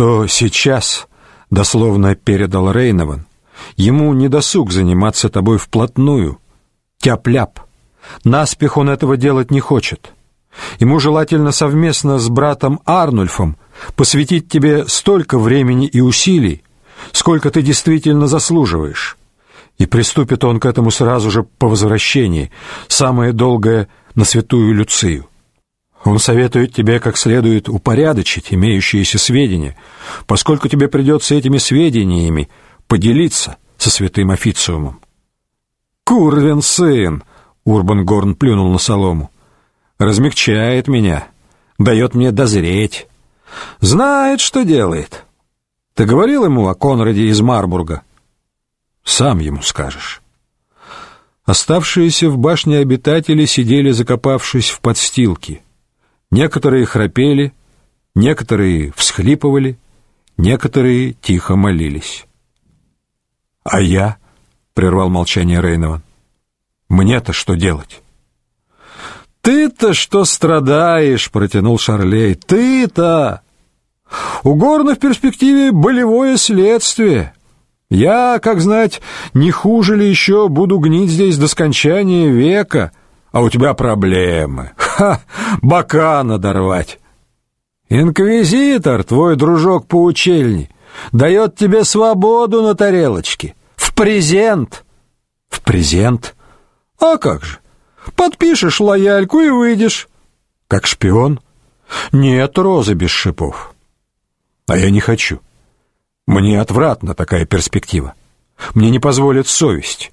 что сейчас, дословно передал Рейнован, ему не досуг заниматься тобой вплотную. Тяп-ляп. Наспех он этого делать не хочет. Ему желательно совместно с братом Арнульфом посвятить тебе столько времени и усилий, сколько ты действительно заслуживаешь. И приступит он к этому сразу же по возвращении, самое долгое на святую Люцию. Он советует тебе как следует упорядочить имеющиеся сведения, поскольку тебе придется этими сведениями поделиться со святым официумом. «Курвин сын!» — Урбан Горн плюнул на солому. «Размягчает меня, дает мне дозреть. Знает, что делает. Ты говорил ему о Конраде из Марбурга?» «Сам ему скажешь». Оставшиеся в башне обитатели сидели, закопавшись в подстилке — Некоторые храпели, некоторые всхлипывали, некоторые тихо молились. «А я?» — прервал молчание Рейнован. «Мне-то что делать?» «Ты-то что страдаешь?» — протянул Шарлей. «Ты-то!» «У Горна в перспективе болевое следствие. Я, как знать, не хуже ли еще буду гнить здесь до скончания века, а у тебя проблемы. Ха! Бока надорвать. Инквизитор, твой дружок по учельне, дает тебе свободу на тарелочке. В презент. В презент? А как же? Подпишешь лояльку и выйдешь. Как шпион? Нет розы без шипов. А я не хочу. Мне отвратна такая перспектива. Мне не позволит совесть.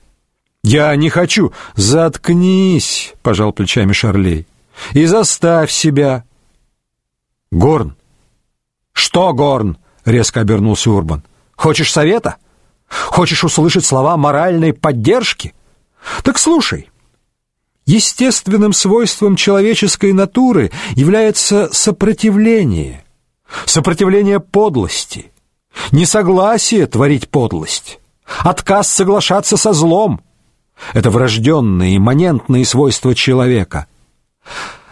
Я не хочу. Заткнись, пожал плечами Шарлей. И заставь себя. Горн. Что, Горн? резко обернулся Урбан. Хочешь совета? Хочешь услышать слова моральной поддержки? Так слушай. Естественным свойством человеческой натуры является сопротивление. Сопротивление подлости. Несогласие творить подлость. Отказ соглашаться со злом. Это врожденные, имманентные свойства человека.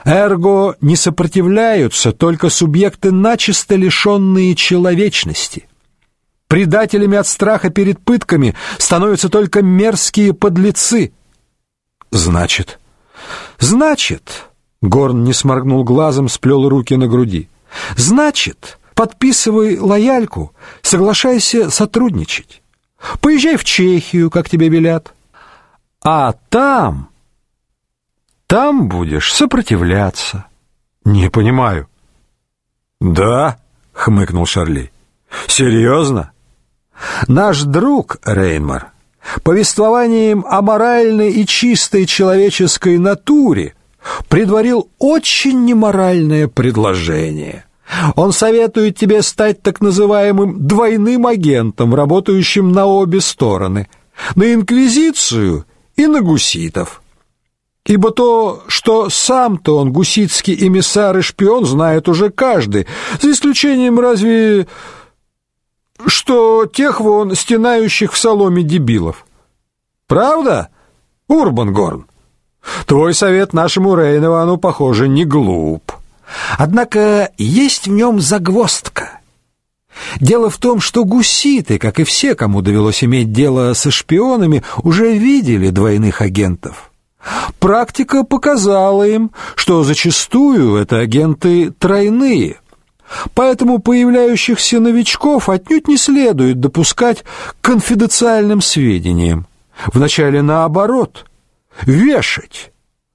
Эрго не сопротивляются только субъекты начисто лишенные человечности. Предателями от страха перед пытками становятся только мерзкие подлецы. Значит, значит, Горн не сморгнул глазом, сплел руки на груди. Значит, подписывай лояльку, соглашайся сотрудничать. Поезжай в Чехию, как тебе велят. А там... Там будешь сопротивляться. Не понимаю. Да, хмыкнул Шарли. Серьезно? Наш друг Рейнмар повествованием о моральной и чистой человеческой натуре предварил очень неморальное предложение. Он советует тебе стать так называемым двойным агентом, работающим на обе стороны, на инквизицию и на гуситов. Ибо то, что сам-то он гуситский эмиссар и шпион, знает уже каждый, за исключением разве что тех вон стенающих в соломе дебилов. Правда, Урбангорн? Твой совет нашему Рейновану, похоже, не глуп. Однако есть в нем загвоздка. Дело в том, что гуситы, как и все, кому довелось иметь дело со шпионами, уже видели двойных агентов. Практика показала им, что зачастую это агенты тройные. Поэтому появляющихся новичков отнюдь не следует допускать к конфиденциальным сведениям. Вначале наоборот, вешать,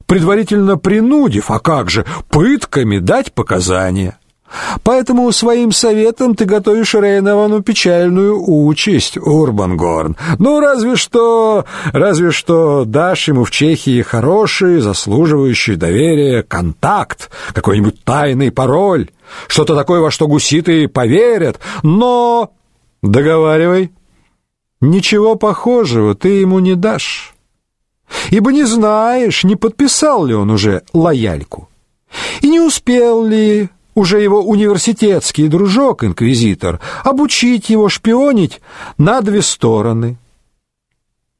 предварительно принудив, а как же, пытками дать показания. Поэтому своим советом ты готовишь Рейновану печальную участь, Урбангорн. Ну, разве что, разве что дашь ему в Чехии хороший, заслуживающий доверия контакт, какой-нибудь тайный пароль, что-то такое, во что гуситы поверят, но... Договаривай. Ничего похожего ты ему не дашь. Ибо не знаешь, не подписал ли он уже лояльку. И не успел ли уже его университетский дружок, инквизитор, обучить его шпионить на две стороны.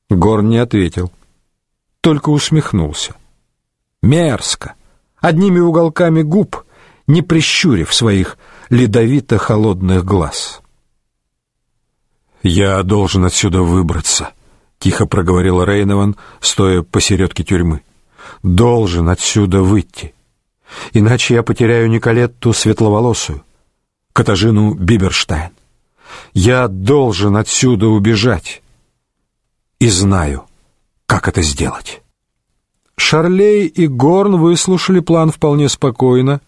Горн не ответил, только усмехнулся. Мерзко, одними уголками губ, не прищурив своих ледовито-холодных глаз. «Я должен отсюда выбраться», — тихо проговорил Рейнован, стоя посередке тюрьмы. «Должен отсюда выйти. Иначе я потеряю Николетту светловолосую, Катажину Биберштайн. Я должен отсюда убежать. И знаю, как это сделать». Шарлей и Горн выслушали план вполне спокойно,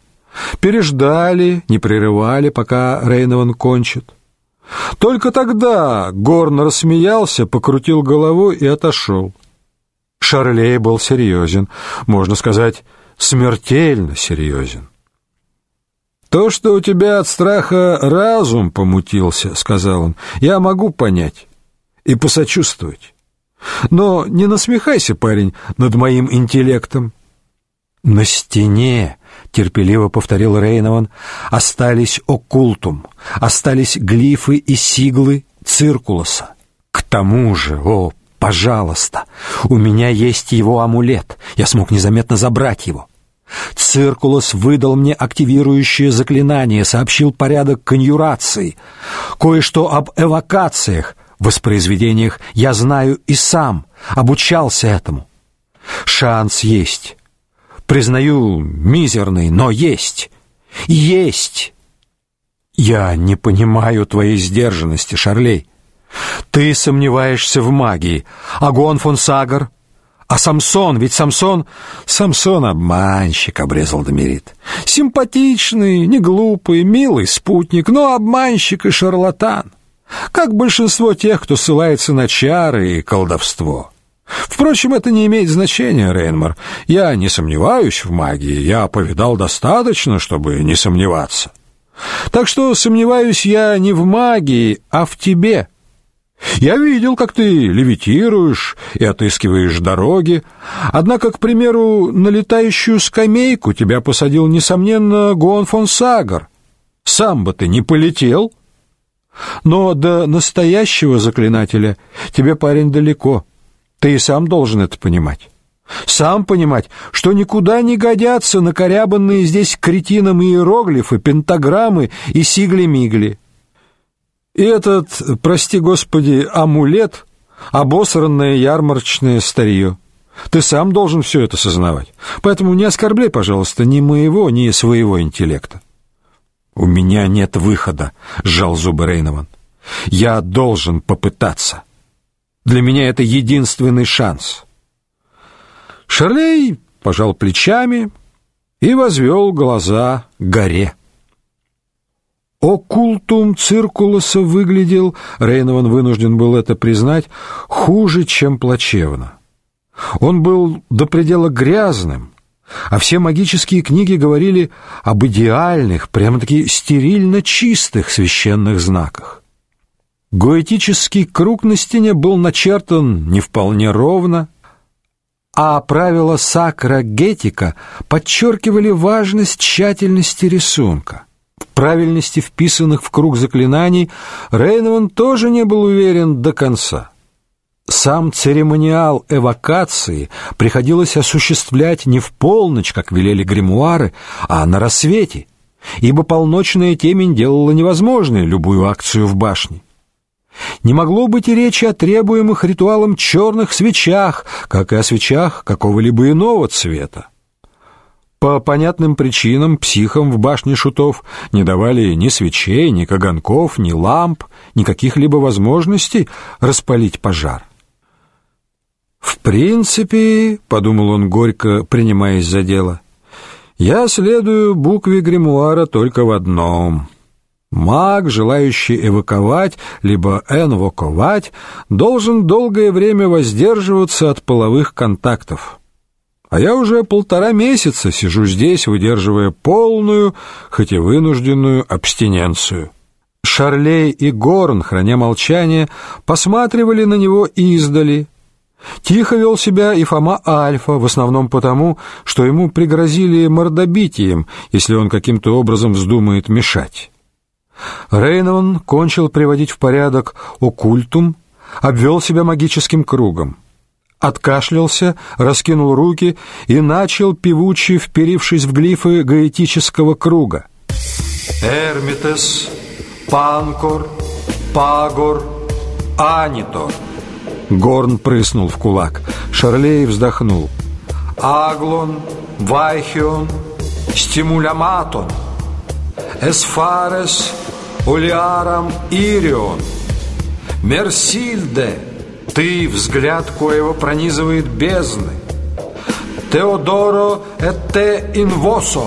переждали, не прерывали, пока Рейнован кончит. Только тогда Горн рассмеялся, покрутил головой и отошел. Шарлей был серьезен, можно сказать, смертельно серьезен. «То, что у тебя от страха разум помутился, — сказал он, — я могу понять и посочувствовать. Но не насмехайся, парень, над моим интеллектом. На стене, терпеливо повторил Рейнован, остались оккультум, остались глифы и сиглы циркулоса. К тому же, о, пожалуйста, у меня есть его амулет. Я смог незаметно забрать его. Циркулос выдал мне активирующее заклинание, сообщил порядок конъюрации, кое-что об эвокациях, воспроизведениях я знаю и сам, обучался этому. Шанс есть. Признаю, мизерный, но есть. Есть. Я не понимаю твоей сдержанности, Шарлей. Ты сомневаешься в магии, а Гон фон Сагар, а Самсон, ведь Самсон... Самсон обманщик, обрезал Домирит. Симпатичный, не глупый, милый спутник, но обманщик и шарлатан как большинство тех, кто ссылается на чары и колдовство. Впрочем, это не имеет значения, Рейнмар. Я не сомневаюсь в магии, я повидал достаточно, чтобы не сомневаться. Так что сомневаюсь я не в магии, а в тебе. Я видел, как ты левитируешь и отыскиваешь дороги. Однако, к примеру, на летающую скамейку тебя посадил, несомненно, Гуан фон Сагар. Сам бы ты не полетел, — но до настоящего заклинателя тебе, парень, далеко. Ты и сам должен это понимать. Сам понимать, что никуда не годятся накорябанные здесь кретином иероглифы, пентаграммы и сигли-мигли. И этот, прости господи, амулет — обосранное ярмарочное старье. Ты сам должен все это сознавать. Поэтому не оскорбляй, пожалуйста, ни моего, ни своего интеллекта. «У меня нет выхода», — сжал зубы Рейнован. «Я должен попытаться. Для меня это единственный шанс». Шарлей пожал плечами и возвел глаза к горе. Оккультум циркулоса выглядел, Рейнован вынужден был это признать, хуже, чем плачевно. Он был до предела грязным, а все магические книги говорили об идеальных, прямо-таки стерильно чистых священных знаках. Гоэтический круг на стене был начертан не вполне ровно, а правила сакрагетика подчеркивали важность тщательности рисунка. Правильности вписанных в круг заклинаний Рейнован тоже не был уверен до конца. Сам церемониал эвакации приходилось осуществлять не в полночь, как велели гримуары, а на рассвете, ибо полночная темень делала невозможной любую акцию в башне. Не могло быть и речи о требуемых ритуалом черных свечах, как и о свечах какого-либо иного цвета. По понятным причинам психам в башне шутов не давали ни свечей, ни каганков, ни ламп, ни каких-либо возможностей распалить пожар. В принципе, подумал он горько, принимаясь за дело. Я следую букве гримуара только в одном. Маг, желающий эваковать либо энвоковать, должен долгое время воздерживаться от половых контактов. А я уже полтора месяца сижу здесь, выдерживая полную, хоть и вынужденную абстиненцию. Шарлей и Горн, храня молчание, посматривали на него издали, Тихо вел себя и Фома Альфа, в основном потому, что ему пригрозили мордобитием, если он каким-то образом вздумает мешать. Рейнован кончил приводить в порядок оккультум, обвел себя магическим кругом. Откашлялся, раскинул руки и начал, певуче вперившись в глифы гаэтического круга — Эрмитес, Панкор, Пагор, Анитор. Горн прыснул в кулак. Шарлей вздохнул. Аглон, Вайхион, Стимуляматон, Эсфарес, Улиарам, Ирион, Мерсильде, ты, взгляд коего пронизывает бездны, Теодоро эте инвосо,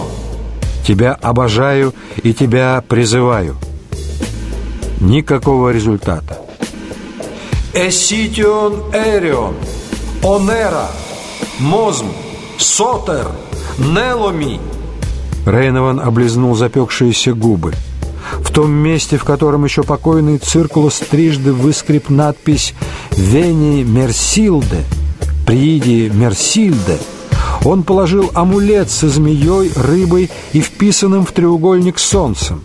тебя обожаю и тебя призываю. Никакого результата. Эситион Эрион, Онера, Мозм, Сотер, Неломи. Рейнован облизнул запекшиеся губы. В том месте, в котором еще покойный циркулус трижды выскреб надпись «Вени Мерсилде», «Прииди Мерсильде», он положил амулет со змеей, рыбой и вписанным в треугольник солнцем.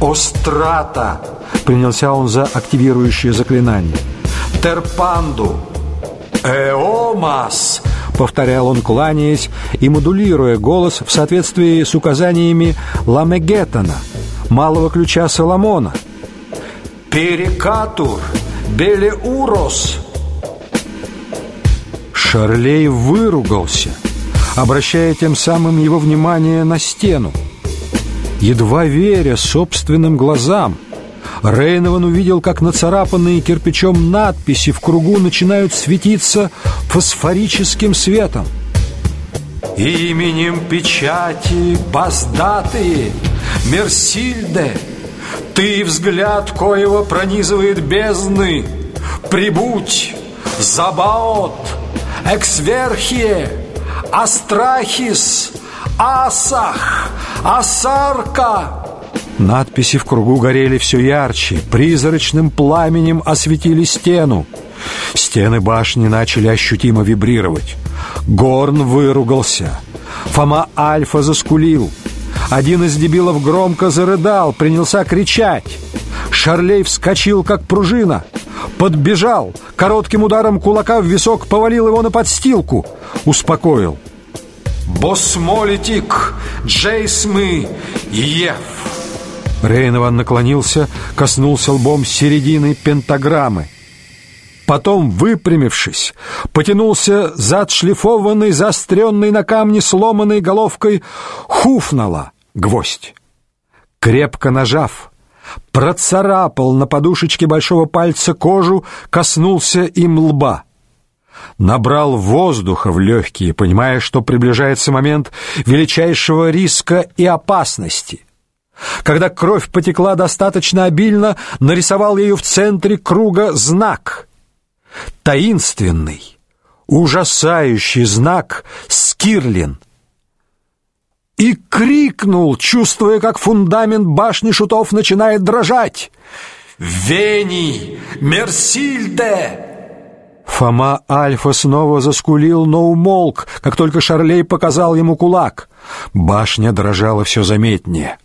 «Острата!» Принялся он за активирующее заклинание. «Терпанду! Эомас!» Повторял он, кланяясь и модулируя голос в соответствии с указаниями Ламегетана, малого ключа Соломона. «Перекатур! Белеурос!» Шарлей выругался, обращая тем самым его внимание на стену. Едва веря собственным глазам – Рейнован увидел, как нацарапанные кирпичом надписи в кругу начинают светиться фосфорическим светом. «Именем печати Баздаты, Мерсильде, ты взгляд коего пронизывает бездны, прибудь, Забаот, Эксверхие, Астрахис, Асах, Асарка, Надписи в кругу горели все ярче, призрачным пламенем осветили стену. Стены башни начали ощутимо вибрировать. Горн выругался. Фома Альфа заскулил. Один из дебилов громко зарыдал, принялся кричать. Шарлей вскочил, как пружина. Подбежал, коротким ударом кулака в висок повалил его на подстилку. Успокоил. «Босмолитик, Джейсмы, Ев!» Рейнован наклонился, коснулся лбом середины пентаграммы. Потом, выпрямившись, потянулся за отшлифованной, заостренной на камне сломанной головкой хуфнала гвоздь. Крепко нажав, процарапал на подушечке большого пальца кожу, коснулся им лба. Набрал воздуха в легкие, понимая, что приближается момент величайшего риска и опасности. Когда кровь потекла достаточно обильно, нарисовал ею в центре круга знак. Таинственный, ужасающий знак Скирлин. И крикнул, чувствуя, как фундамент башни шутов начинает дрожать. «Вени! Мерсильде!» Фома Альфа снова заскулил, но умолк, как только Шарлей показал ему кулак. Башня дрожала все заметнее.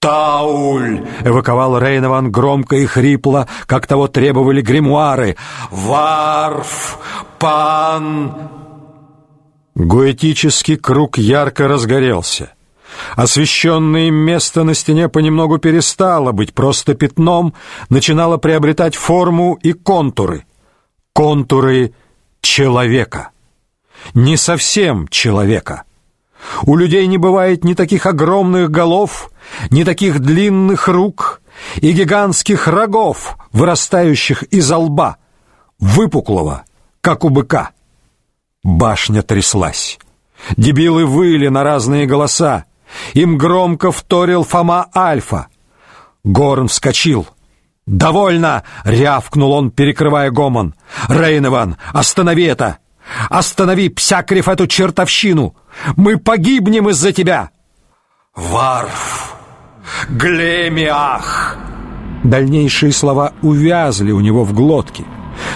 «Тауль!» — эваковал Рейнован громко и хрипло, как того требовали гримуары. «Варф! Пан!» Гоэтический круг ярко разгорелся. Освещенное место на стене понемногу перестало быть просто пятном, начинало приобретать форму и контуры. Контуры человека. Не совсем человека. У людей не бывает ни таких огромных голов, ни таких длинных рук и гигантских рогов, вырастающих из лба, выпуклого, как у быка. Башня тряслась. Дебилы выли на разные голоса. Им громко вторил Фома Альфа. Горн вскочил. «Довольно!» — рявкнул он, перекрывая гомон. «Рейнован, останови это! Останови, Псякрев, эту чертовщину! Мы погибнем из-за тебя!» «Варф! Глемиах!» Дальнейшие слова увязли у него в глотке.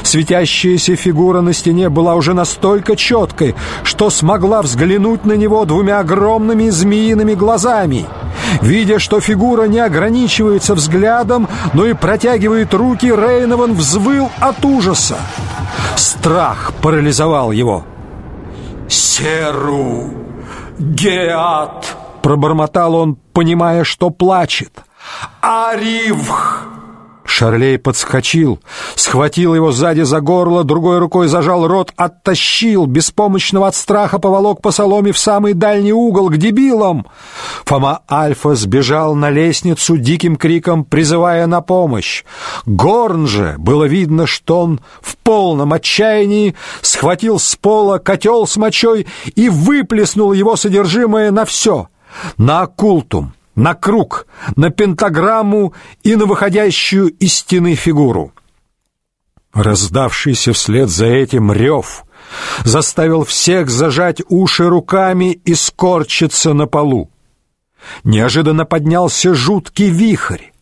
Светящаяся фигура на стене была уже настолько четкой, что смогла взглянуть на него двумя огромными змеиными глазами. Видя, что фигура не ограничивается взглядом, но и протягивает руки, Рейнован взвыл от ужаса. Страх парализовал его. «Серу! Геат! пробормотал он, понимая, что плачет. «Аривх!» Шарлей подскочил, схватил его сзади за горло, другой рукой зажал рот, оттащил, беспомощного от страха поволок по соломе в самый дальний угол, к дебилам. Фома Альфа сбежал на лестницу диким криком, призывая на помощь. Горн же, было видно, что он в полном отчаянии схватил с пола котел с мочой и выплеснул его содержимое на все, на оккультум на круг, на пентаграмму и на выходящую из стены фигуру. Раздавшийся вслед за этим рев заставил всех зажать уши руками и скорчиться на полу. Неожиданно поднялся жуткий вихрь.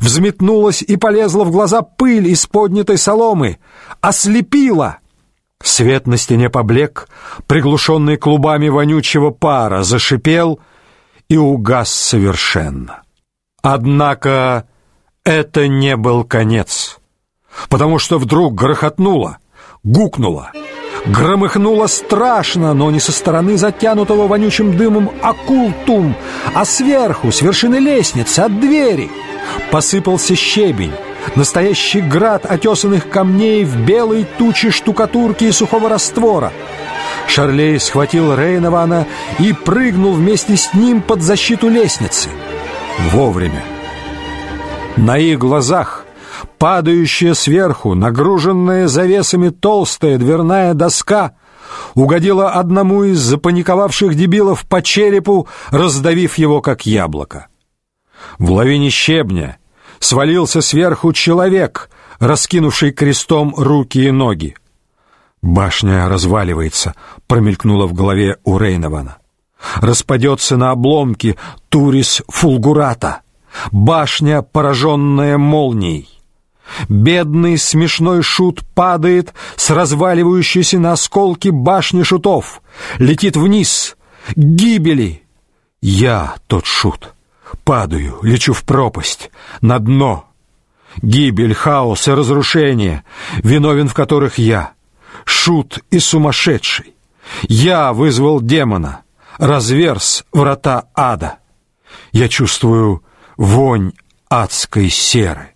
Взметнулась и полезла в глаза пыль из поднятой соломы, ослепила. Свет на стене поблек, приглушенный клубами вонючего пара, зашипел — и угас совершенно. Однако это не был конец, потому что вдруг грохотнуло, гукнуло, громыхнуло страшно, но не со стороны затянутого вонючим дымом оккультум, а сверху, с вершины лестницы, от двери. Посыпался щебень, настоящий град отесанных камней в белой туче штукатурки и сухого раствора — Шарлей схватил Рейнована и прыгнул вместе с ним под защиту лестницы. Вовремя. На их глазах падающая сверху, нагруженная завесами толстая дверная доска угодила одному из запаниковавших дебилов по черепу, раздавив его как яблоко. В лавине щебня свалился сверху человек, раскинувший крестом руки и ноги. Башня разваливается, промелькнуло в голове у Рейнована. Распадется на обломки Турис Фулгурата. Башня, пораженная молнией. Бедный смешной шут падает с разваливающейся на осколки башни шутов, летит вниз, гибели. Я тот шут. Падаю, лечу в пропасть, на дно. Гибель, хаос и разрушение, виновен в которых я шут и сумасшедший. Я вызвал демона, разверз врата ада. Я чувствую вонь адской серы.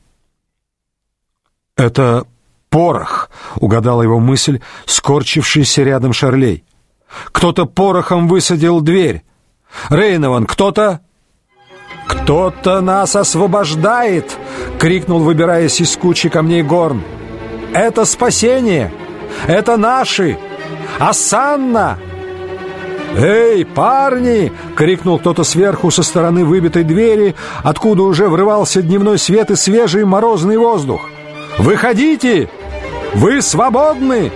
Это порох, угадала его мысль, скорчившийся рядом Шарлей. Кто-то порохом высадил дверь. Рейнован, кто-то «Кто-то нас освобождает!» — крикнул, выбираясь из кучи камней Горн. «Это спасение!» Это наши! Асанна!» «Эй, парни!» — крикнул кто-то сверху со стороны выбитой двери, откуда уже врывался дневной свет и свежий морозный воздух. «Выходите! Вы свободны!»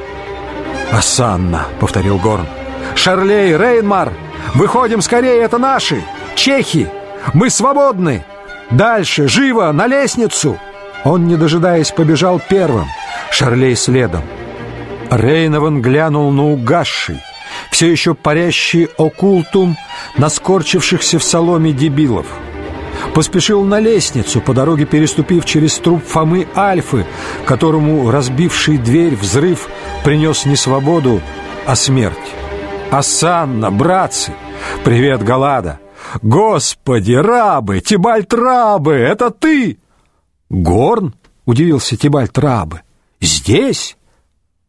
«Асанна!» — повторил Горн. «Шарлей, Рейнмар! Выходим скорее, это наши! Чехи! Мы свободны! Дальше, живо, на лестницу!» Он, не дожидаясь, побежал первым, Шарлей следом. Рейнован глянул на угасший, все еще парящий оккультум на скорчившихся в соломе дебилов. Поспешил на лестницу, по дороге переступив через труп Фомы Альфы, которому разбивший дверь взрыв принес не свободу, а смерть. «Асанна, братцы! Привет, Галада! Господи, рабы, Тибальт рабы, это ты!» «Горн?» — удивился Тибальт рабы. «Здесь?»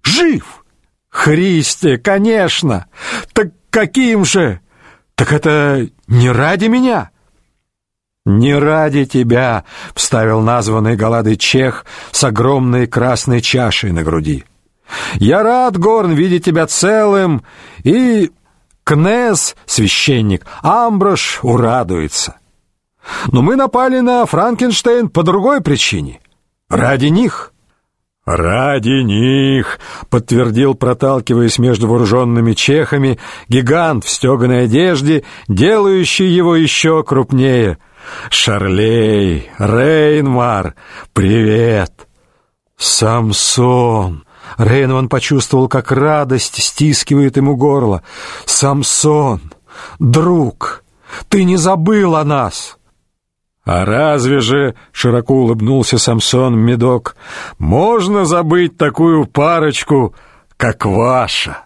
Жив! Христе, конечно! Так каким же? Так это не ради меня!» «Не ради тебя», — вставил названный голодый чех с огромной красной чашей на груди. «Я рад, Горн, видеть тебя целым, и Кнес, священник, Амброш урадуется. Но мы напали на Франкенштейн по другой причине. Ради них». «Ради них!» — подтвердил, проталкиваясь между вооруженными чехами, гигант в стеганой одежде, делающий его еще крупнее. «Шарлей! Рейнмар! Привет!» «Самсон!» Рейнман почувствовал, как радость стискивает ему горло. «Самсон! Друг! Ты не забыл о нас!» «А разве же, — широко улыбнулся Самсон Медок, — можно забыть такую парочку, как ваша?»